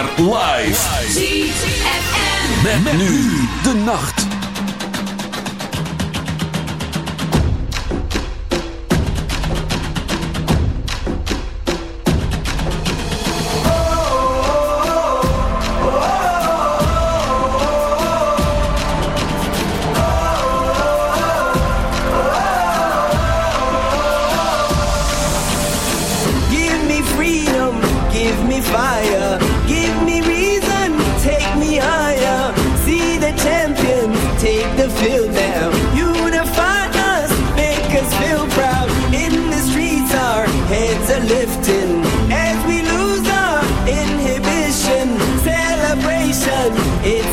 jaar live. ZFM. Met, nu de nacht.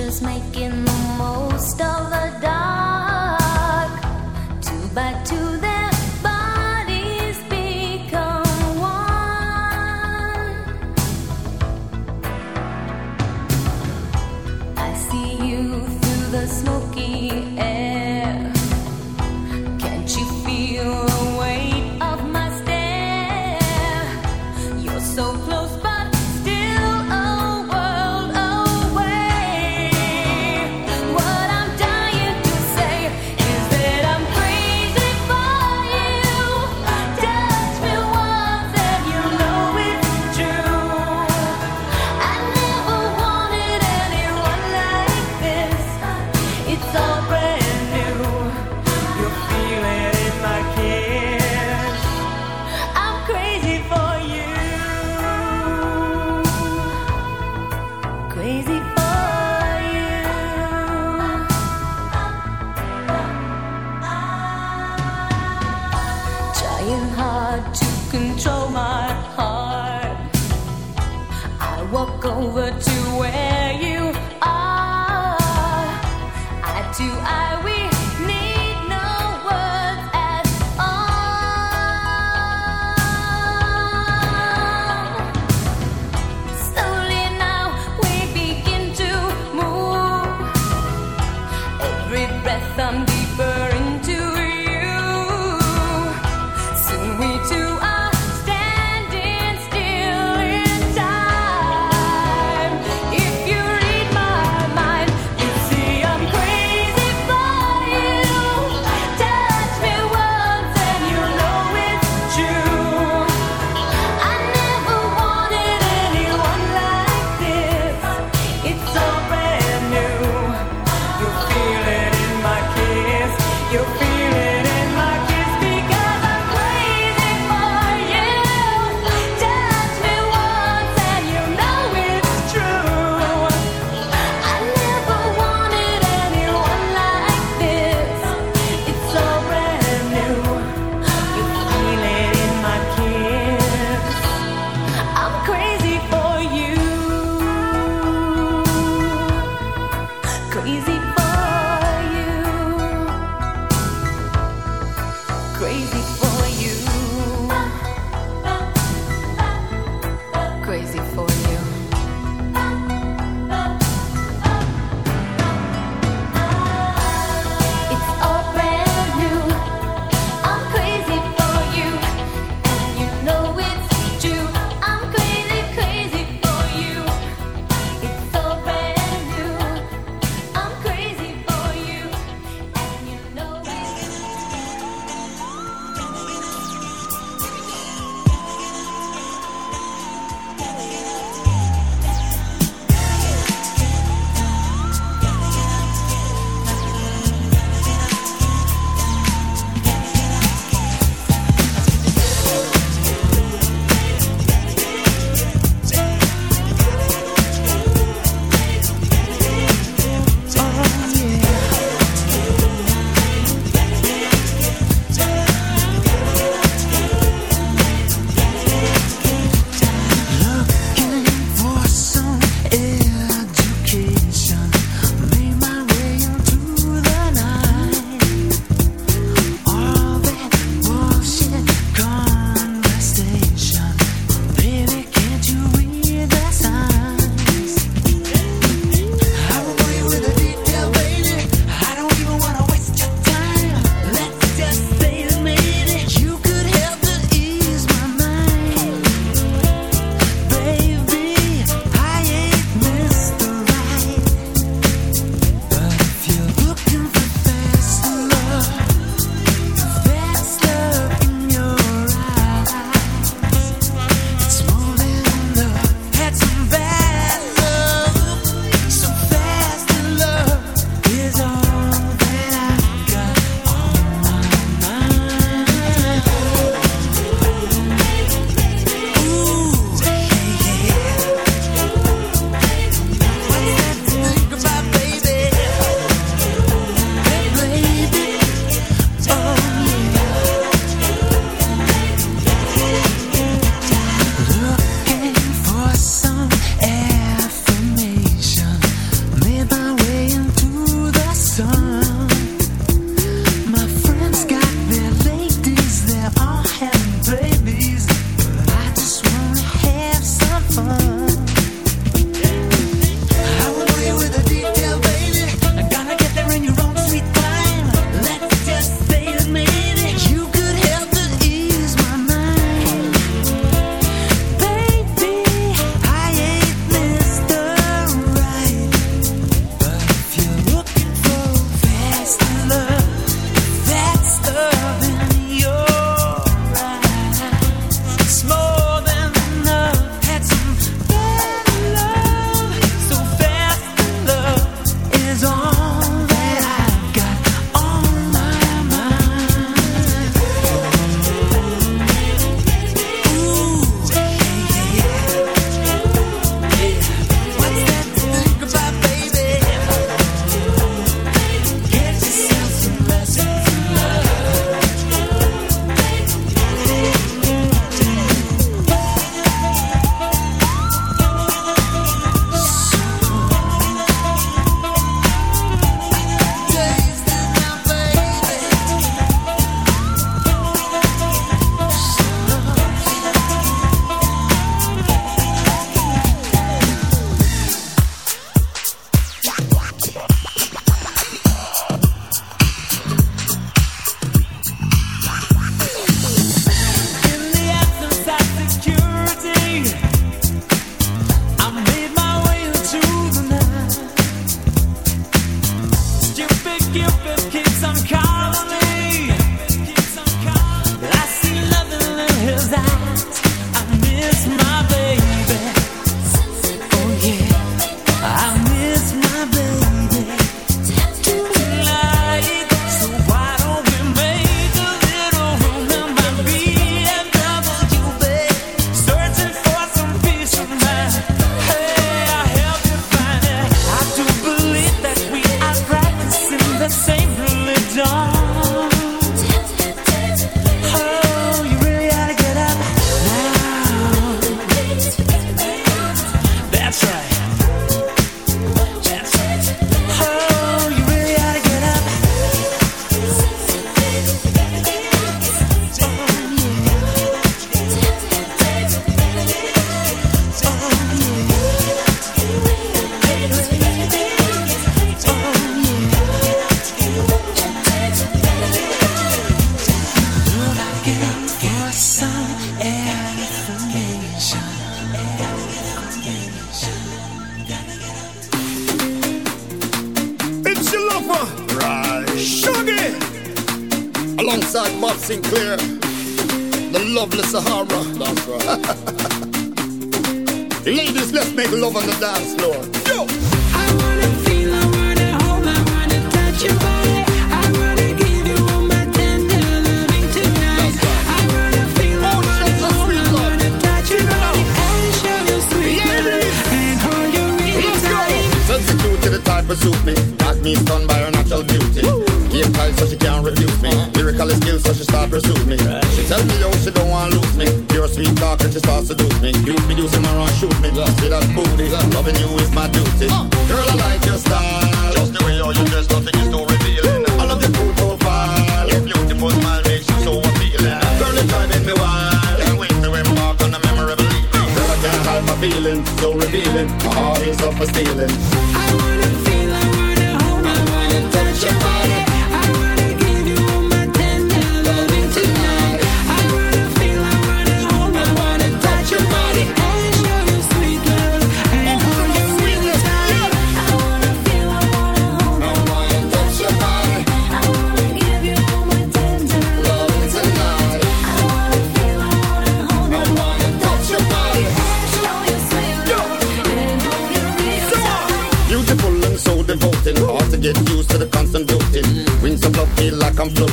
just making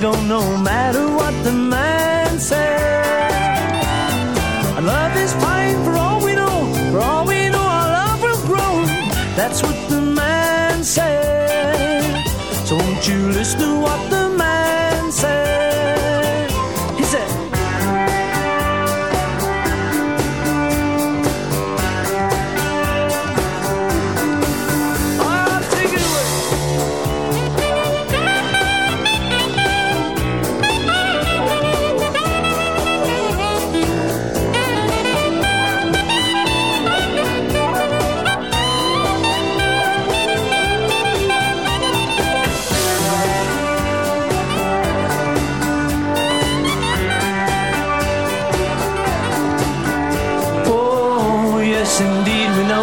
don't know my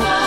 out.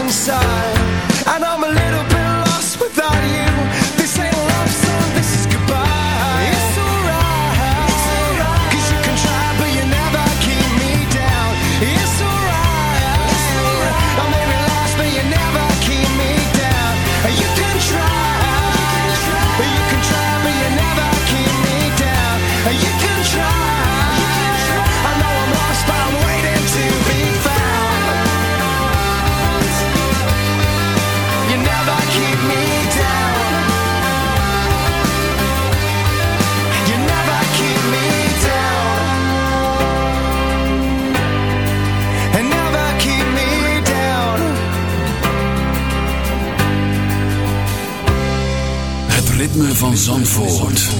inside. And I'm a little van Zandvoort.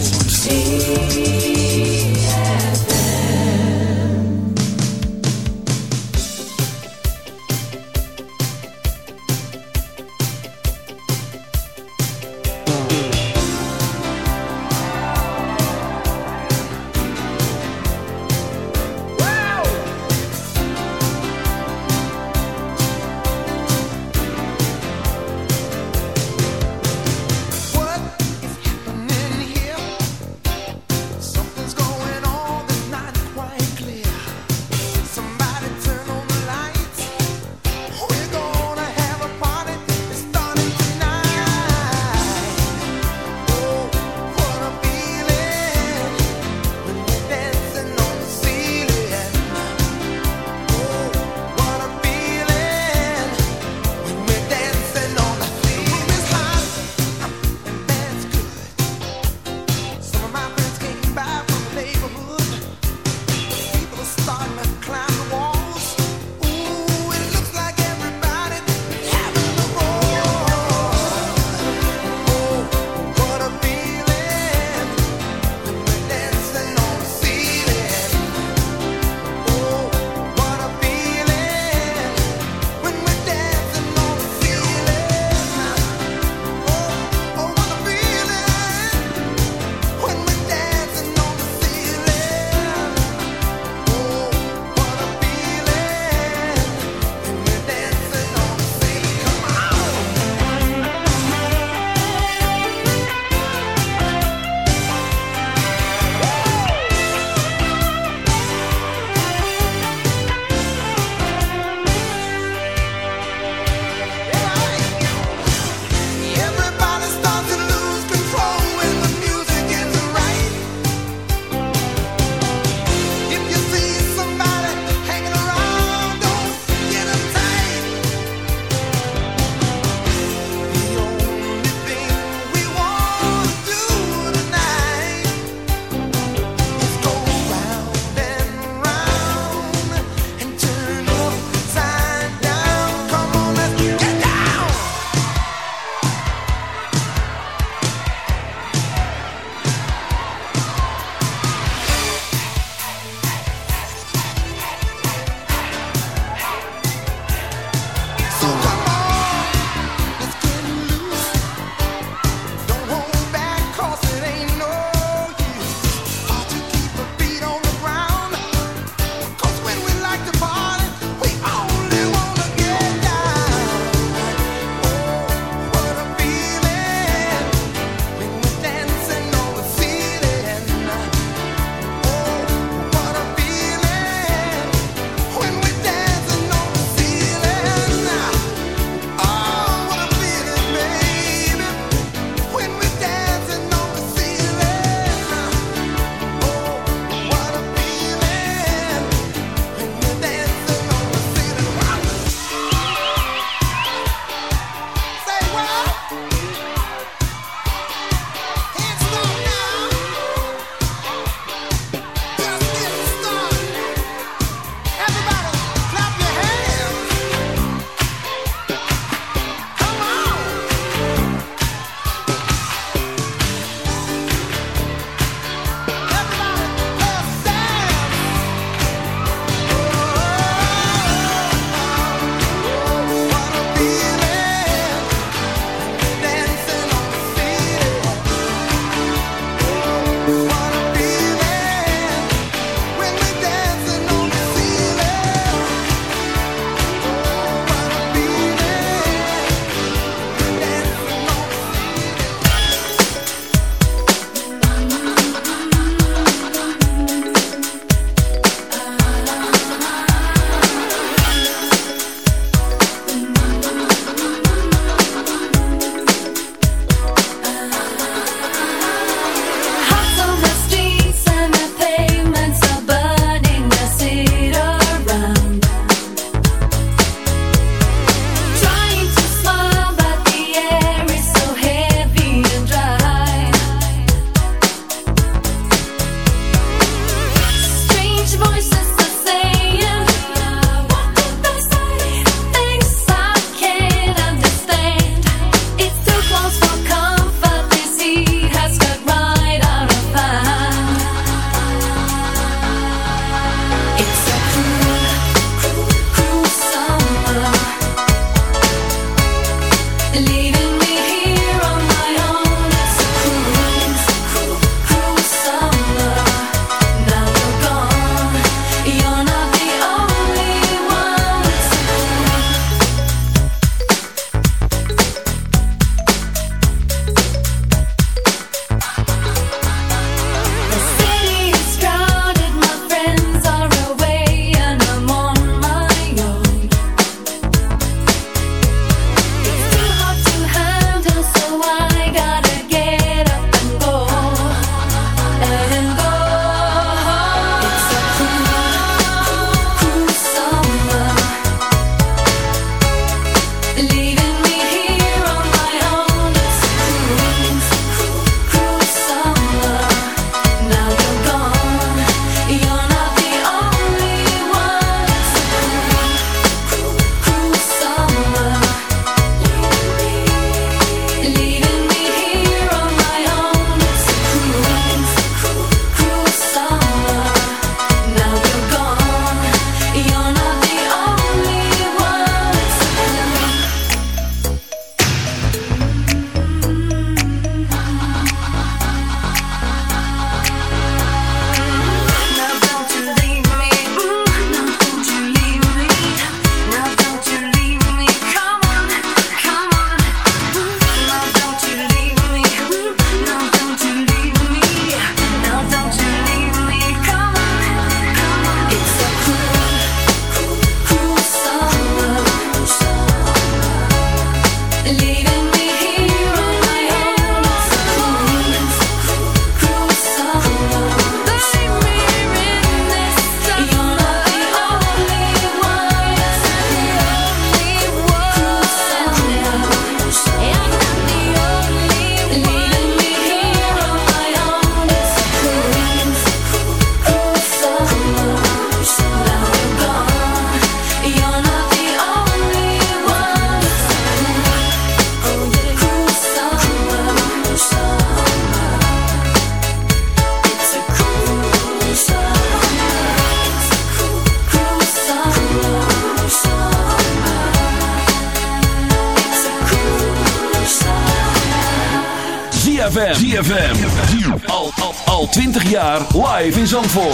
Live in Zandvoort.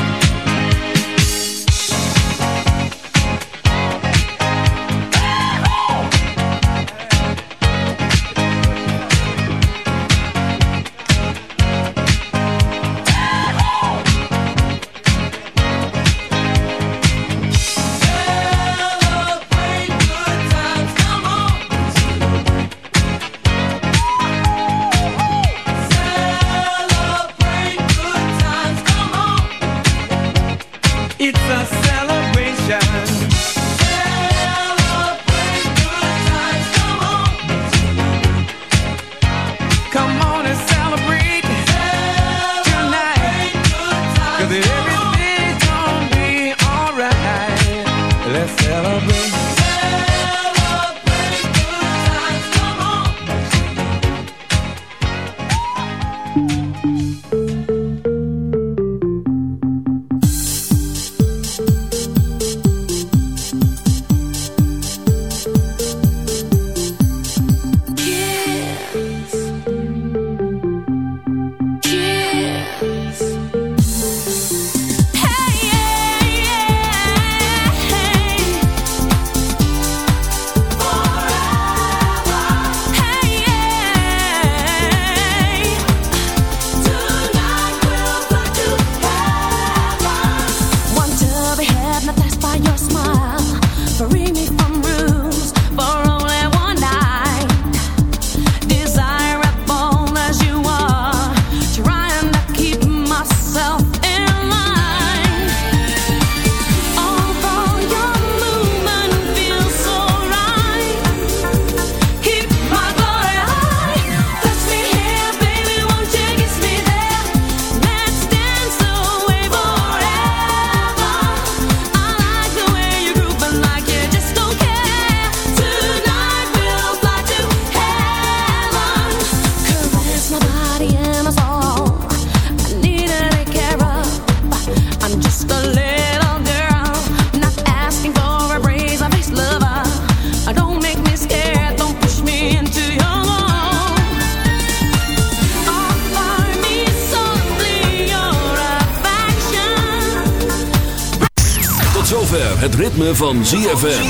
van ZFM.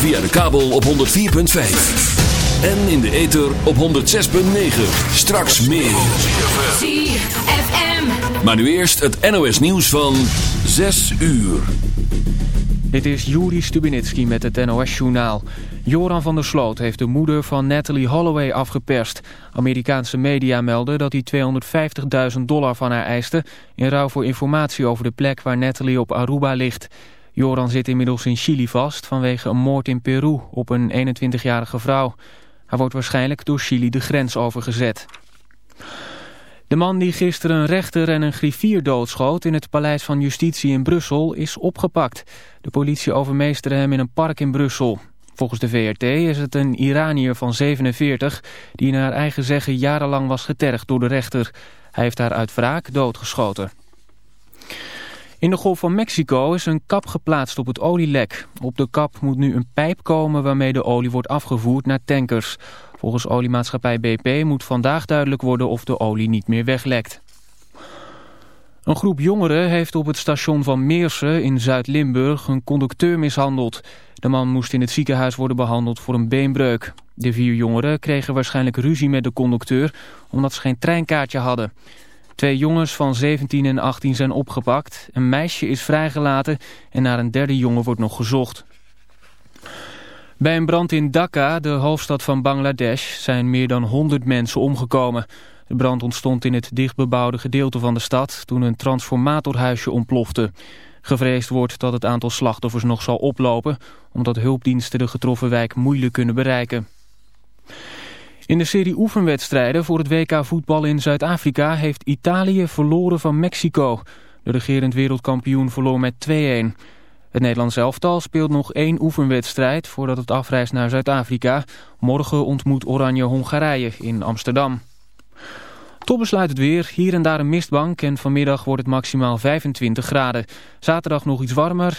Via de kabel op 104.5. En in de ether op 106.9. Straks meer. ZFM. Maar nu eerst het NOS nieuws van 6 uur. Dit is Juri Stubinitski met het NOS-journaal. Joran van der Sloot heeft de moeder van Natalie Holloway afgeperst. Amerikaanse media melden dat hij 250.000 dollar van haar eiste... in ruil voor informatie over de plek waar Natalie op Aruba ligt... Joran zit inmiddels in Chili vast vanwege een moord in Peru op een 21-jarige vrouw. Hij wordt waarschijnlijk door Chili de grens overgezet. De man die gisteren een rechter en een griffier doodschoot in het Paleis van Justitie in Brussel is opgepakt. De politie overmeesterde hem in een park in Brussel. Volgens de VRT is het een Iranier van 47 die naar eigen zeggen jarenlang was getergd door de rechter. Hij heeft haar uit wraak doodgeschoten. In de Golf van Mexico is een kap geplaatst op het olielek. Op de kap moet nu een pijp komen waarmee de olie wordt afgevoerd naar tankers. Volgens oliemaatschappij BP moet vandaag duidelijk worden of de olie niet meer weglekt. Een groep jongeren heeft op het station van Meersen in Zuid-Limburg een conducteur mishandeld. De man moest in het ziekenhuis worden behandeld voor een beenbreuk. De vier jongeren kregen waarschijnlijk ruzie met de conducteur omdat ze geen treinkaartje hadden. Twee jongens van 17 en 18 zijn opgepakt. Een meisje is vrijgelaten en naar een derde jongen wordt nog gezocht. Bij een brand in Dhaka, de hoofdstad van Bangladesh, zijn meer dan 100 mensen omgekomen. De brand ontstond in het dichtbebouwde gedeelte van de stad toen een transformatorhuisje ontplofte. Gevreesd wordt dat het aantal slachtoffers nog zal oplopen, omdat hulpdiensten de getroffen wijk moeilijk kunnen bereiken. In de serie oefenwedstrijden voor het WK voetbal in Zuid-Afrika heeft Italië verloren van Mexico. De regerend wereldkampioen verloor met 2-1. Het Nederlands elftal speelt nog één oefenwedstrijd voordat het afreist naar Zuid-Afrika. Morgen ontmoet Oranje Hongarije in Amsterdam. Tot besluit het weer. Hier en daar een mistbank en vanmiddag wordt het maximaal 25 graden. Zaterdag nog iets warmer.